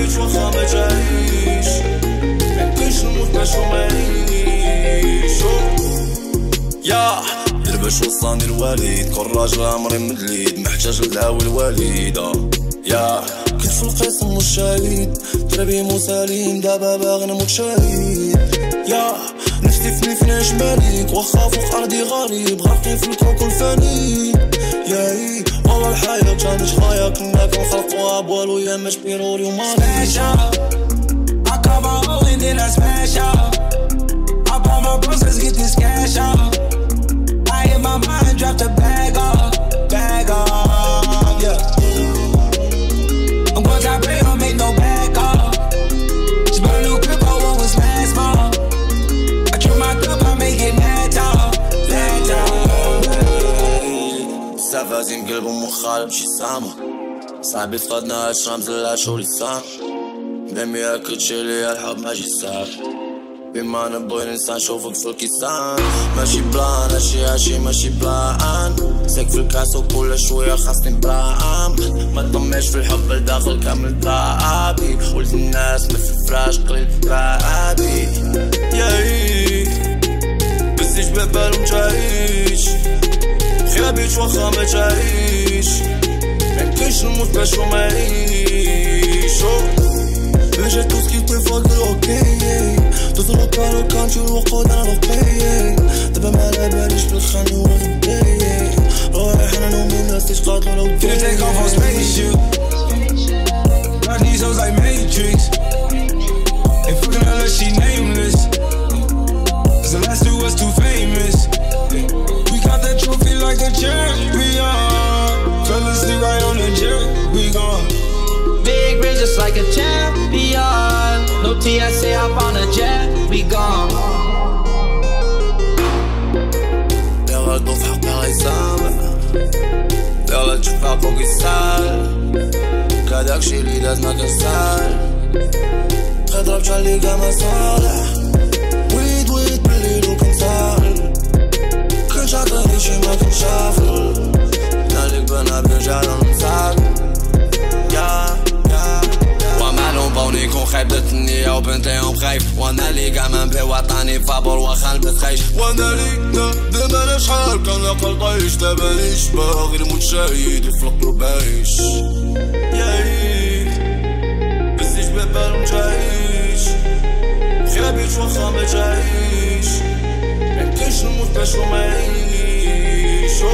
بيتش واخا ما جايش منقدرش نموت باش هما دربش وصاني الوالد راجل عمري مدليد محتاج لدعوة الواليدة يا كنت في القسم والشاليد دربي مسالين دابا باغي نموت شهيد يا نفسي في نفناش مالك واخا فوق ارضي غريب غرقي في الكوكو الفاني كنا كنخلقوها بوالو يا مش بيروري ومالي I call my hoe and then I smash out. I bought my bros, let's get this cash out. I hit my mind, drop the bag off, bag off, yeah. I'm gonna got paid, don't make no back off. Just bought a new crib, oh, what was last fall? I kill my cup, I make it mad talk, mad talk. سافازي مقلب ومخالب شي سامة صاحبي فقدنا زلات شغلي سام دمي ياكلشي ليا الحب ماشي سهل بما نبغي ننسى نشوفك في الكيسان ماشي بلان هادشي هادشي ماشي بلان ساك في الكاس وكل شوية خاصني برام ما تطمعش في الحب لداخل كامل دابي قلت الناس ما في الفراش قليل بعادي ياي بس يشبه بالهم تعيش خابيش واخا ما تعيش ميمكنش نموت باش وما يعيشو J'ai tout ce qu'il te faut de ok Tout le carreau quand tu le reconnais l'oreille دابا ما على باليش بالخاني ولا الداي رايح انا نومي الناس تشقاطوا لو Finna take off on spaceship. Got these hoes like Matrix. like a champion. No TSA up on a jet, we gone. Vers le confort par exemple. Vers là tu pars pour qu'il sale. Cladac chez lui, d'asma que sale. Très drop, tu as les gamins sont là. وبنتيهم خايف وأنا لي كاع ما وطني فابور واخا نلبس خايش وأنا لي دابا أنا شحال كان عقل طايش دابا ليش باغي نموت شهيد وفي القبر بايش ياي بس يشبه بالهم تعيش خابيش واخا ما تعيش نموت باش وما يعيشو